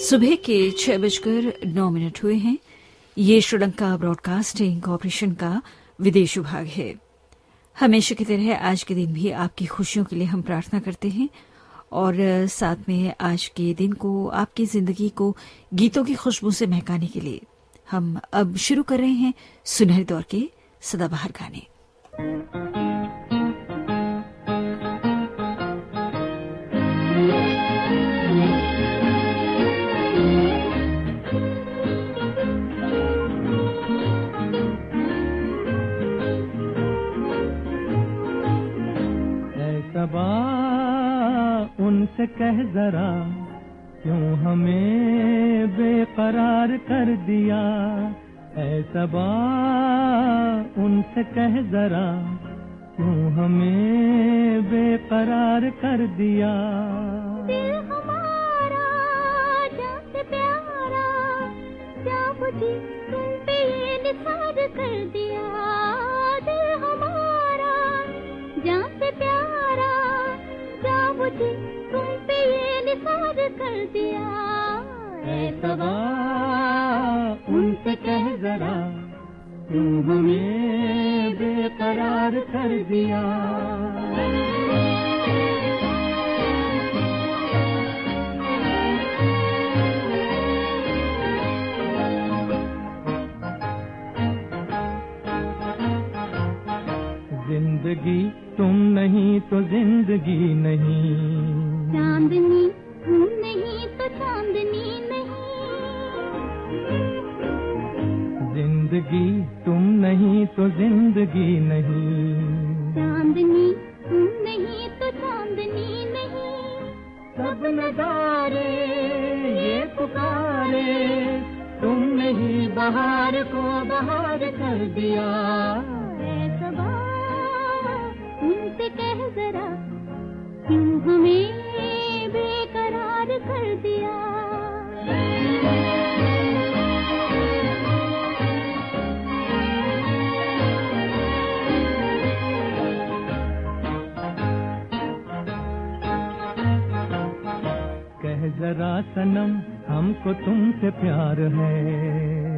सुबह के छह बजकर नौ मिनट हुए हैं। ये श्रीलंका ब्रॉडकास्टिंग कॉरपोरेशन का विदेश विभाग है। हमेशा की तरह आज के दिन भी आपकी खुशियों के लिए हम प्रार्थना करते हैं और साथ में आज के दिन को, आपकी ज़िंदगी को गीतों की खुशबू से महकाने के लिए हम अब शुरू कर रहे हैं सुनहरे दौर के सदाबहार गाने। उनसे कह जरा, क्यों हमें बेकरार कर दिया? ऐसा बा उनसे कह जरा, क्यों हमें बेकरार कर दिया? मुझे तुम पे ये कर दिया। दिल हमारा जान से प्यारा क्या मुझे तुम पे ये निसार कर दिया ऐसा बा उनसे कह जरा क्यों हमें बेकरार कर दिया। ज़िंदगी तुम नहीं तो ज़िंदगी नहीं। चांदनी तुम नहीं तो चांदनी नहीं। ज़िंदगी सनम हमको तुमसे प्यार है।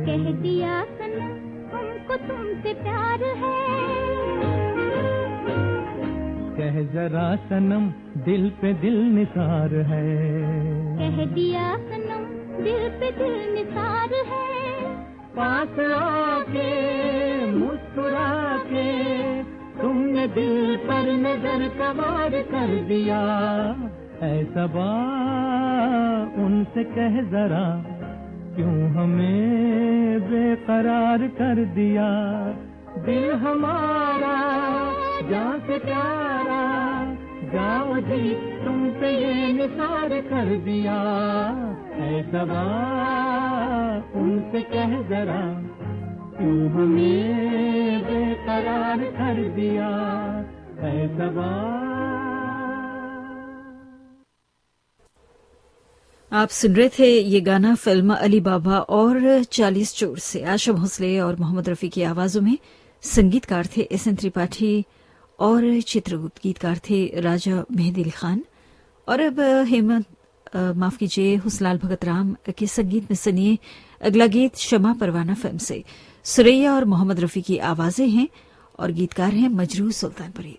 कह दिया सनम हमको तुमसे प्यार है। कह जरा सनम दिल पे दिल निसार है। कह दिया सनम दिल पे दिल निसार है। पास आके मुस्कुरा के तुमने दिल पर नज़र कवार कर दिया। ऐसा बा उनसे कह जरा, क्यों हमें बेकरार कर दिया? दिल हमारा, जान से प्यारा, जाओ जी तुम पे ये निसार कर दिया। ऐसा बा उनसे कह जरा, क्यों हमें बेकरार कर दिया? ऐसा बा आप सुन रहे थे ये गाना फ़िल्म अली बाबा और चालीस चोर से। आशा भोसले और मोहम्मद रफी की आवाजों में संगीतकार थे एस एन त्रिपाठी और चित्रगुप्त गीतकार थे राजा मेहदी अली खान। और अब हेमंत माफ़ कीजिए, हुसलाल भगत राम के संगीत में सुनिए अगला गीत शमा परवाना फ़िल्म से। सुरैया और मोहम्मद रफी की आवाज़ें हैं और गीतकार हैं मजरू सुल्तानपुरी।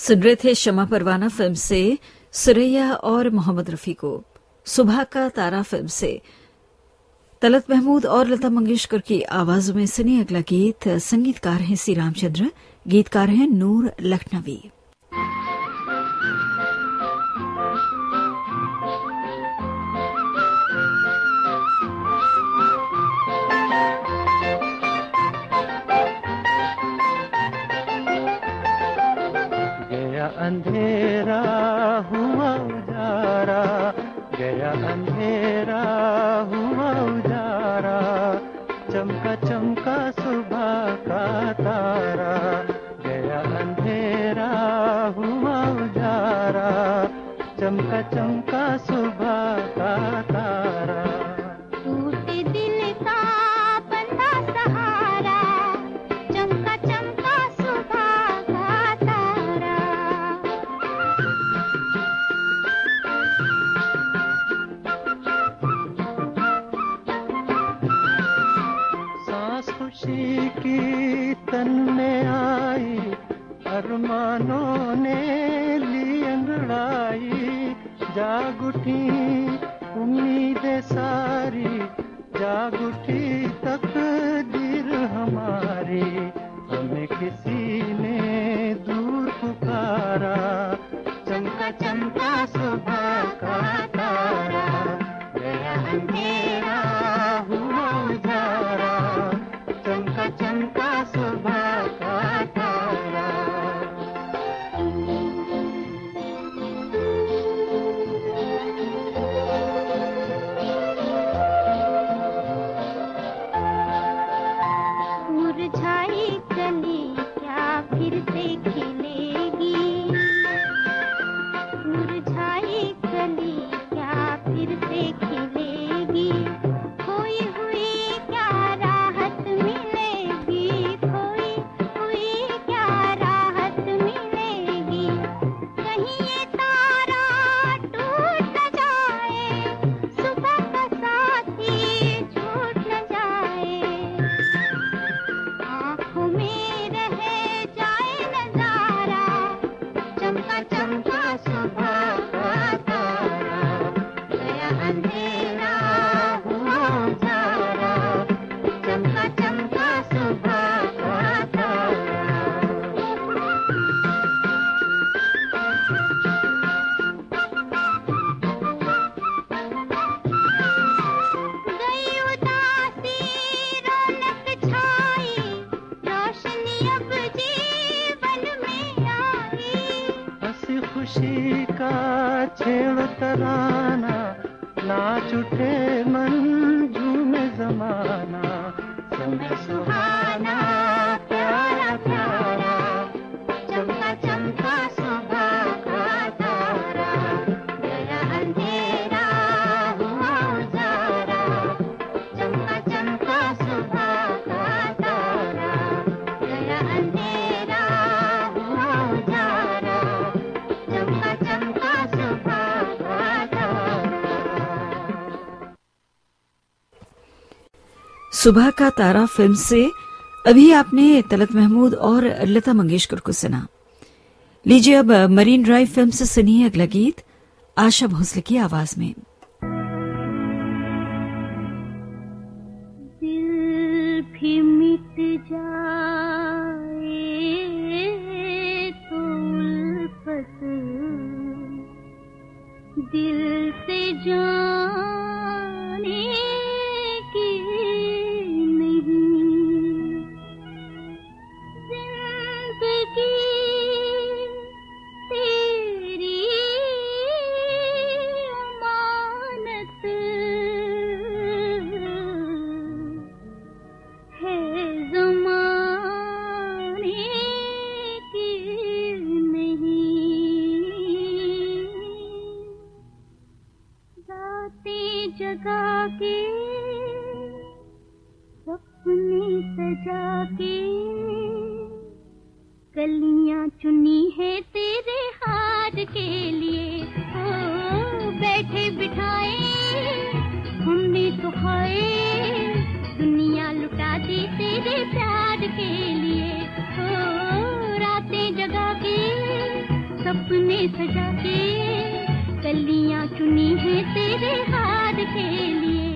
सुन रहे थे शमा परवाना फ़िल्म से, सुरैया और मोहम्मद रफी को। सुबह का तारा फ़िल्म से। तलत महमूद और लता मंगेशकर की आवाज़ में सुनी अगला गीत। संगीतकार हैं श्री रामचंद्र, गीतकार हैं नूर लखनवी। सुबह का तारा फ़िल्म से अभी आपने तलत महमूद और लता मंगेशकर को सुना। लीजिए अब मरीन ड्राइव फ़िल्म से सुनिए अगला गीत, आशा भोसले की आवाज़ में। दिल तो से जाने सपने सजा के कलियाँ चुनी है तेरे हाथ के लिए।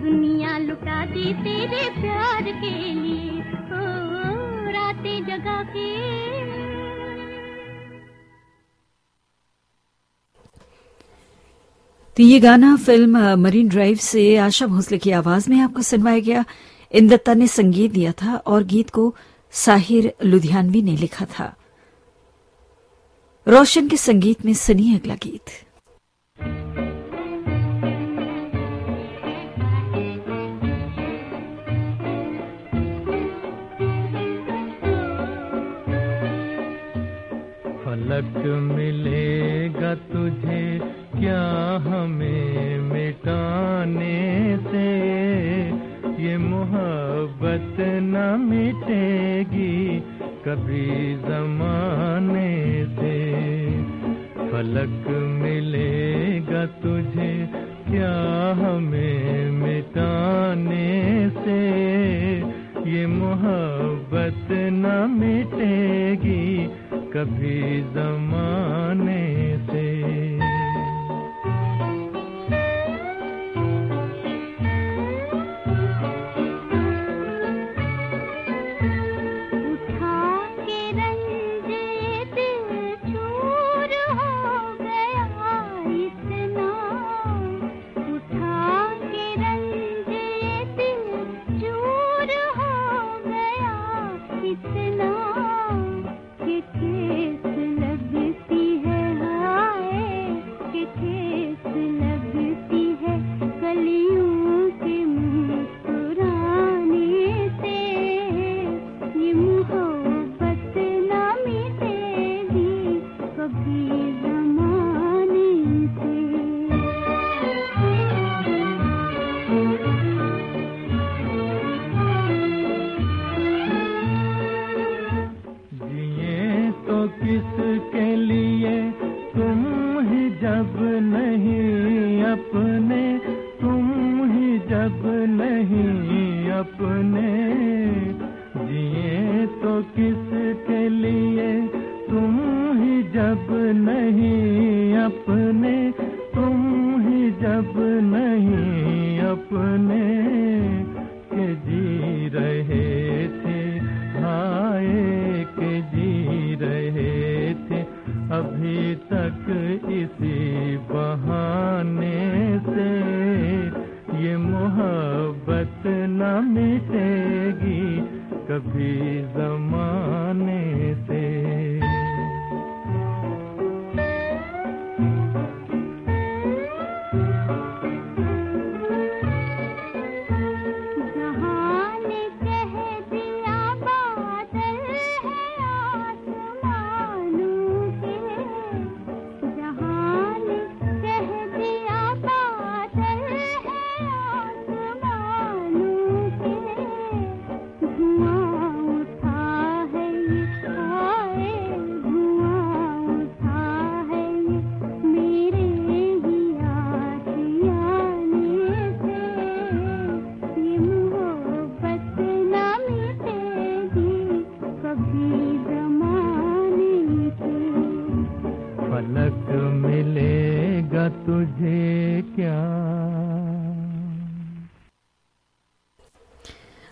दुनिया लुटा दी तेरे प्यार के लिए। रातें जगा के। तो ये गाना फ़िल्म मरीन ड्राइव से आशा भोसले की आवाज़ में आपको सुनवाया गया। इन दत्ता ने संगीत दिया था और गीत को साहिर लुधियानवी ने लिखा था। रोशन के संगीत में सुनिए अगला गीत। फलक मिलेगा तुझे, क्या हमें मिटाने से? ये मोहब्बत न मिटेगी कभी जमाने से। फलक मिलेगा तुझे, क्या हमें मिटाने से? ये मोहब्बत न मिटेगी कभी जमाने नहीं अपने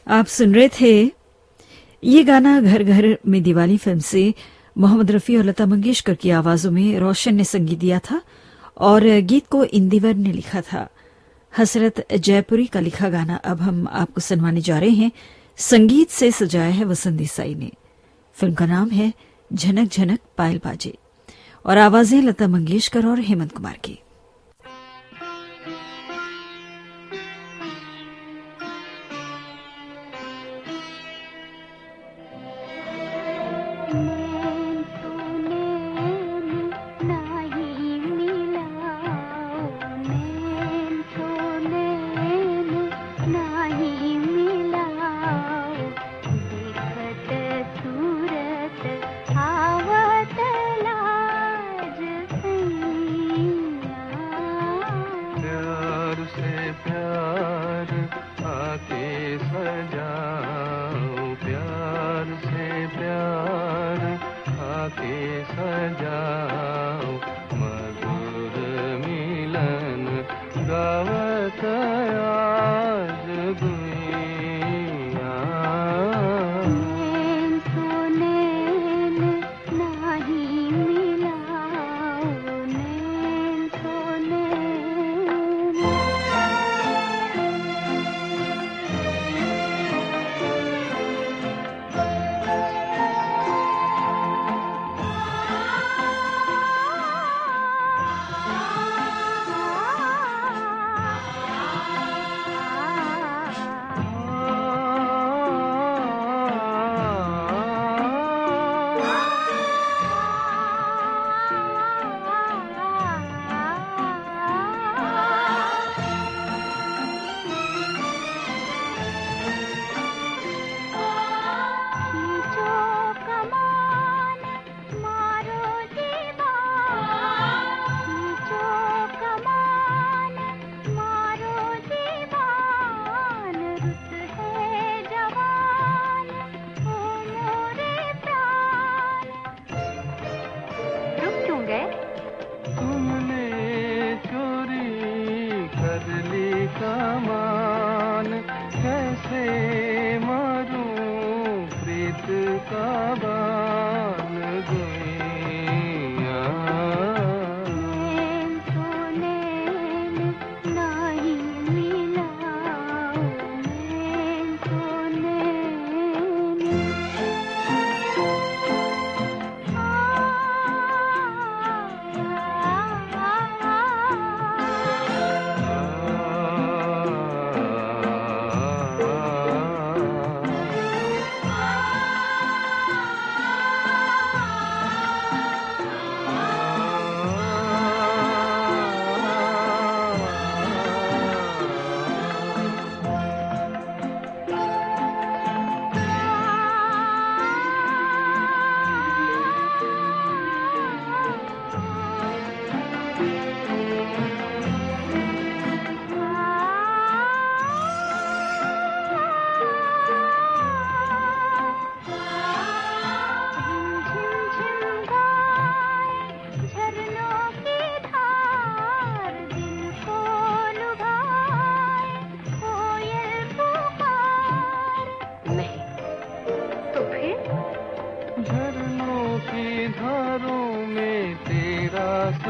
आप सुन रहे थे ये गाना घर घर में दिवाली फ़िल्म से मोहम्मद रफी और लता मंगेशकर की आवाजों में रोशन ने संगीत दिया था और गीत को इंदिवर ने लिखा था। हसरत जयपुरी का लिखा गाना अब हम आपको सुनवाने जा रहे हैं। संगीत से सजाया है वसंत देसाई ने। फ़िल्म का नाम है झनक झनक पायल बाजे। और आवाज़ें लता मंगेशकर और हेमंत कुमार की।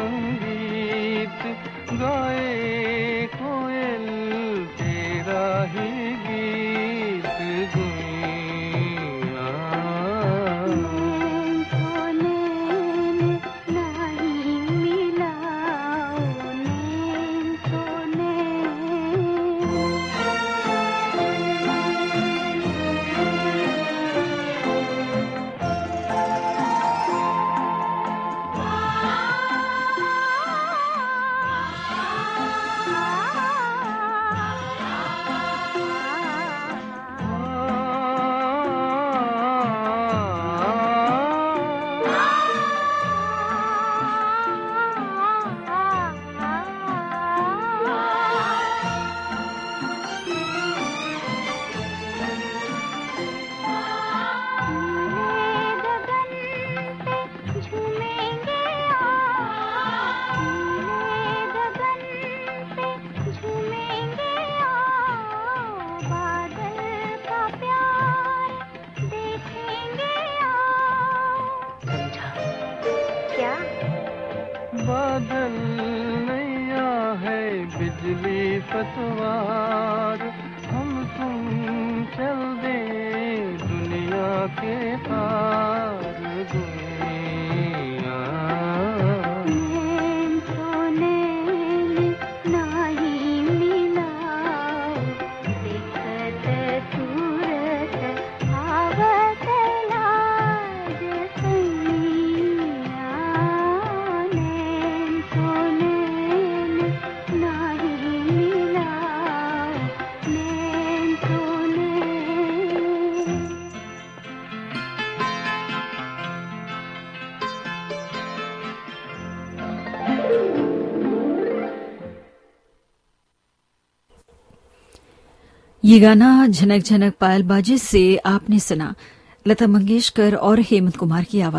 இருக்கும் ये गाना झनक झनक पायल बाजे से आपने सुना। लता मंगेशकर और हेमंत कुमार की आवाज़।